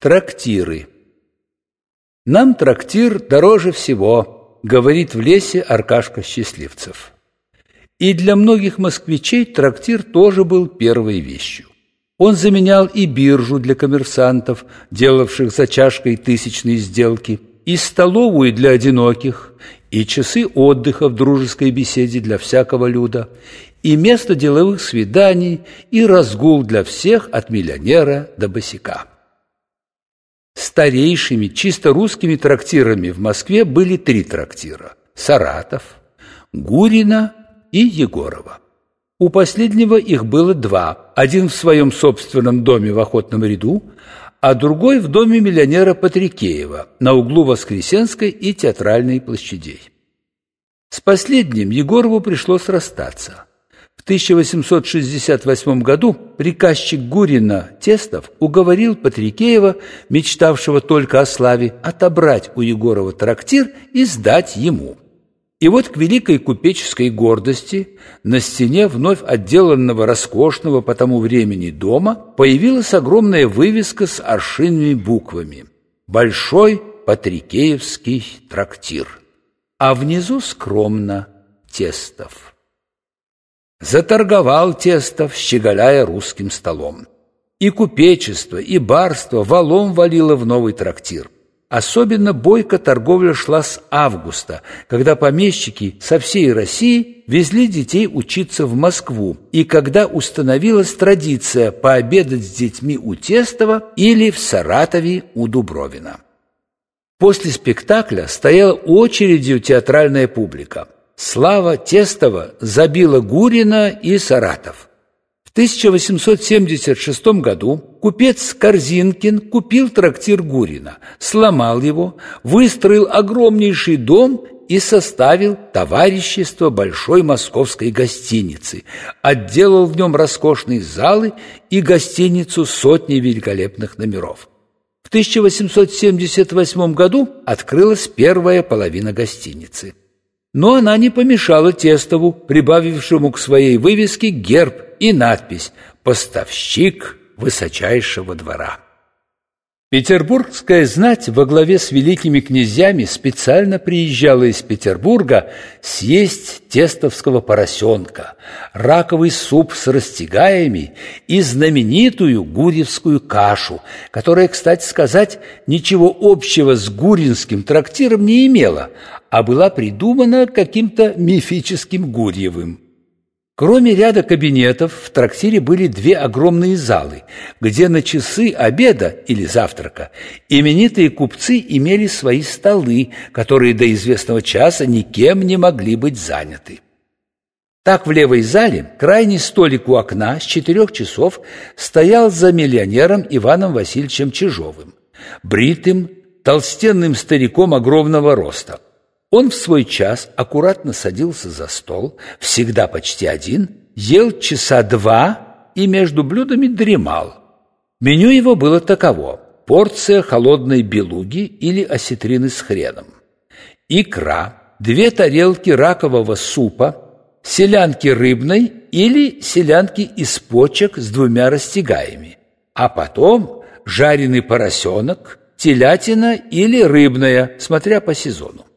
Трактиры. Нам трактир дороже всего, говорит в лесе Аркашка Счастливцев. И для многих москвичей трактир тоже был первой вещью. Он заменял и биржу для коммерсантов, делавших за чашкой тысячные сделки, и столовую для одиноких, и часы отдыха в дружеской беседе для всякого люда, и место деловых свиданий, и разгул для всех от миллионера до босика. Старейшими, чисто русскими трактирами в Москве были три трактира – Саратов, Гурина и Егорова. У последнего их было два. Один в своем собственном доме в Охотном ряду, а другой в доме миллионера Патрикеева на углу Воскресенской и Театральной площадей. С последним Егорову пришлось расстаться – 1868 году приказчик Гурина Тестов уговорил Патрикеева, мечтавшего только о славе, отобрать у Егорова трактир и сдать ему. И вот к великой купеческой гордости на стене вновь отделанного роскошного по тому времени дома появилась огромная вывеска с аршинными буквами «Большой Патрикеевский трактир», а внизу скромно «Тестов». Заторговал Тестов, щеголяя русским столом. И купечество, и барство валом валило в новый трактир. Особенно бойко торговля шла с августа, когда помещики со всей России везли детей учиться в Москву, и когда установилась традиция пообедать с детьми у Тестова или в Саратове у Дубровина. После спектакля стояла очередью театральная публика – Слава Тестова забила Гурина и Саратов. В 1876 году купец Корзинкин купил трактир Гурина, сломал его, выстроил огромнейший дом и составил товарищество Большой Московской гостиницы, отделал в нем роскошные залы и гостиницу сотни великолепных номеров. В 1878 году открылась первая половина гостиницы – но она не помешала Тестову, прибавившему к своей вывеске герб и надпись «Поставщик высочайшего двора». Петербургская знать во главе с великими князьями специально приезжала из Петербурга съесть тестовского поросенка, раковый суп с растягаями и знаменитую гурьевскую кашу, которая, кстати сказать, ничего общего с гуринским трактиром не имела, а была придумана каким-то мифическим Гурьевым. Кроме ряда кабинетов, в трактире были две огромные залы, где на часы обеда или завтрака именитые купцы имели свои столы, которые до известного часа никем не могли быть заняты. Так в левой зале крайний столик у окна с четырех часов стоял за миллионером Иваном Васильевичем Чижовым, бритым, толстенным стариком огромного роста – он в свой час аккуратно садился за стол, всегда почти один, ел часа два и между блюдами дремал. Меню его было таково – порция холодной белуги или осетрины с хреном, икра, две тарелки ракового супа, селянки рыбной или селянки из почек с двумя растягаями, а потом жареный поросенок, телятина или рыбная, смотря по сезону.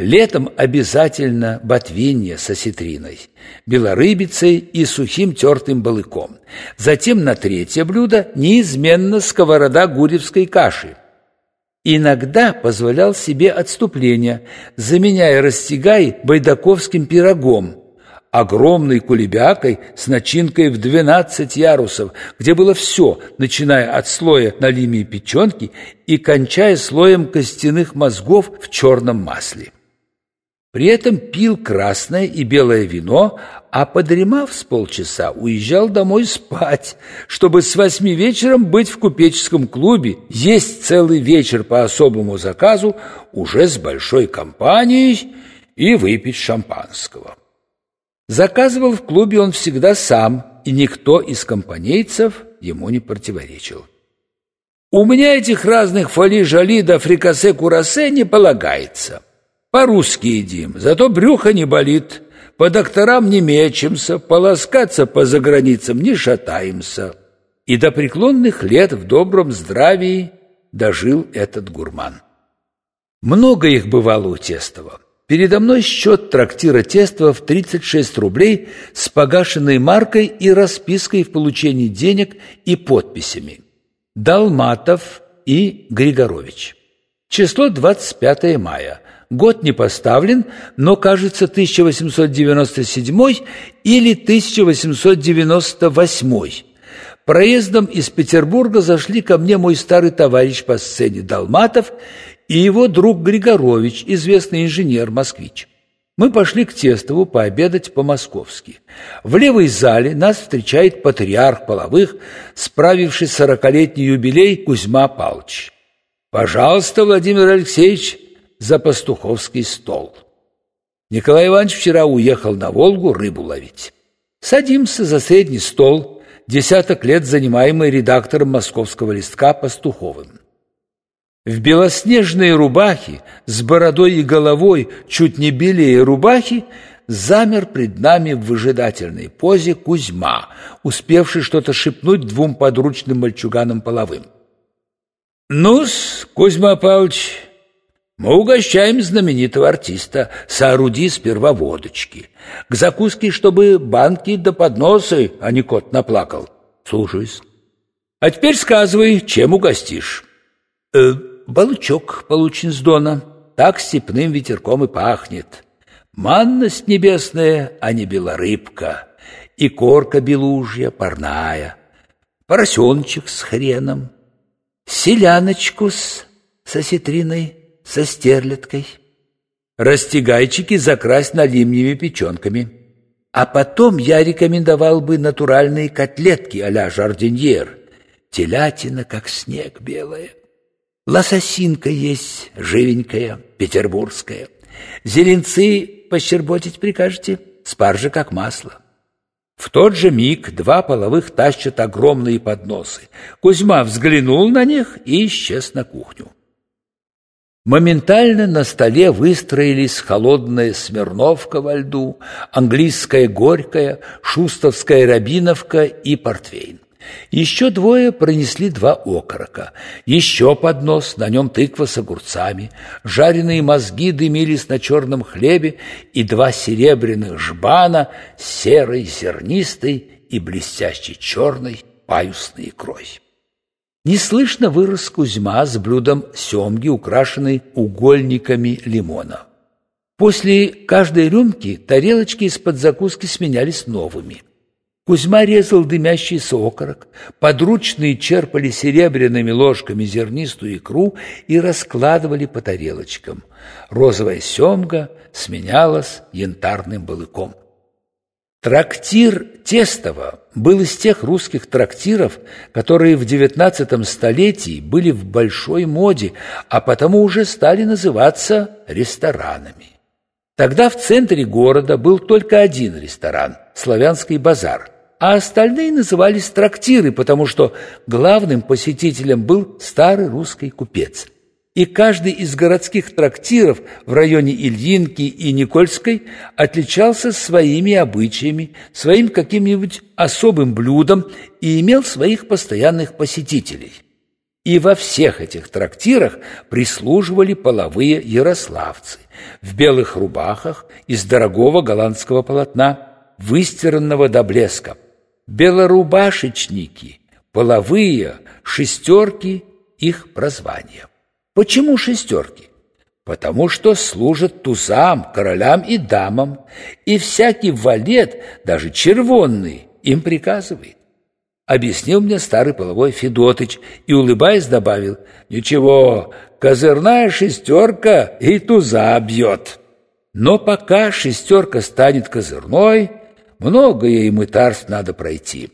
Летом обязательно ботвинья с осетриной, белорыбицей и сухим тертым балыком. Затем на третье блюдо неизменно сковорода гуревской каши. Иногда позволял себе отступление, заменяя растягай байдаковским пирогом, огромной кулебякой с начинкой в 12 ярусов, где было все, начиная от слоя налимии печенки и кончая слоем костяных мозгов в черном масле. При этом пил красное и белое вино, а подремав с полчаса, уезжал домой спать, чтобы с восьми вечером быть в купеческом клубе, есть целый вечер по особому заказу уже с большой компанией и выпить шампанского. Заказывал в клубе он всегда сам, и никто из компанейцев ему не противоречил. «У меня этих разных фоли-жали да фрикасе-курасе не полагается». По-русски едим, зато брюхо не болит, по докторам не мечемся, полоскаться по заграницам не шатаемся. И до преклонных лет в добром здравии дожил этот гурман. Много их бывало у Тестова. Передо мной счет трактира Тестова в 36 рублей с погашенной маркой и распиской в получении денег и подписями. Далматов и Григорович. Число 25 мая. Год не поставлен, но, кажется, 1897 или 1898. Проездом из Петербурга зашли ко мне мой старый товарищ по сцене Далматов и его друг Григорович, известный инженер-москвич. Мы пошли к Тестову пообедать по-московски. В левой зале нас встречает патриарх половых, справивший сорокалетний юбилей Кузьма Павлович. «Пожалуйста, Владимир Алексеевич, за пастуховский стол». Николай Иванович вчера уехал на Волгу рыбу ловить. Садимся за средний стол, десяток лет занимаемый редактором московского листка Пастуховым. В белоснежной рубахе, с бородой и головой, чуть не белее рубахи, замер пред нами в выжидательной позе Кузьма, успевший что-то шепнуть двум подручным мальчуганам половым. «Ну-с, Кузьма Павлович, мы угощаем знаменитого артиста. Сооруди сперва водочки. К закуске, чтобы банки да подносы, а не кот наплакал. Слушаюсь. А теперь сказывай, чем угостишь?» э, Балычок получен с дона, так степным ветерком и пахнет. Манность небесная, а не белорыбка, и корка белужья, парная, поросеночек с хреном, селяночку с, со сетриной, со стерлядкой, растягайчики закрасть налимними печенками. А потом я рекомендовал бы натуральные котлетки а-ля жардиньер, телятина, как снег белая. Лососинка есть живенькая, петербургская. Зеленцы пощерботить прикажете? Спаржа как масло. В тот же миг два половых тащат огромные подносы. Кузьма взглянул на них и исчез на кухню. Моментально на столе выстроились холодная смирновка во льду, английская горькая, шустовская рябиновка и портвейн. Еще двое пронесли два окорока, еще поднос, на нем тыква с огурцами, жареные мозги дымились на черном хлебе и два серебряных жбана серой, зернистой и блестящей черной паюсной икрой. Неслышно вырос Кузьма с блюдом семги, украшенной угольниками лимона. После каждой рюмки тарелочки из-под закуски сменялись новыми – Кузьма резал дымящийся окорок, подручные черпали серебряными ложками зернистую икру и раскладывали по тарелочкам. Розовая семга сменялась янтарным балыком. Трактир Тестова был из тех русских трактиров, которые в XIX столетии были в большой моде, а потому уже стали называться ресторанами. Тогда в центре города был только один ресторан – «Славянский базар», а остальные назывались трактиры, потому что главным посетителем был старый русский купец. И каждый из городских трактиров в районе Ильинки и Никольской отличался своими обычаями, своим каким-нибудь особым блюдом и имел своих постоянных посетителей. И во всех этих трактирах прислуживали половые ярославцы в белых рубахах из дорогого голландского полотна, выстиранного до блеска белорубашечники, половые, шестерки – их прозвание. Почему шестерки? Потому что служат тузам, королям и дамам, и всякий валет, даже червонный, им приказывает. Объяснил мне старый половой Федотыч и, улыбаясь, добавил, «Ничего, козырная шестерка и туза бьет». Но пока шестерка станет козырной, Многое и мытарств надо пройти.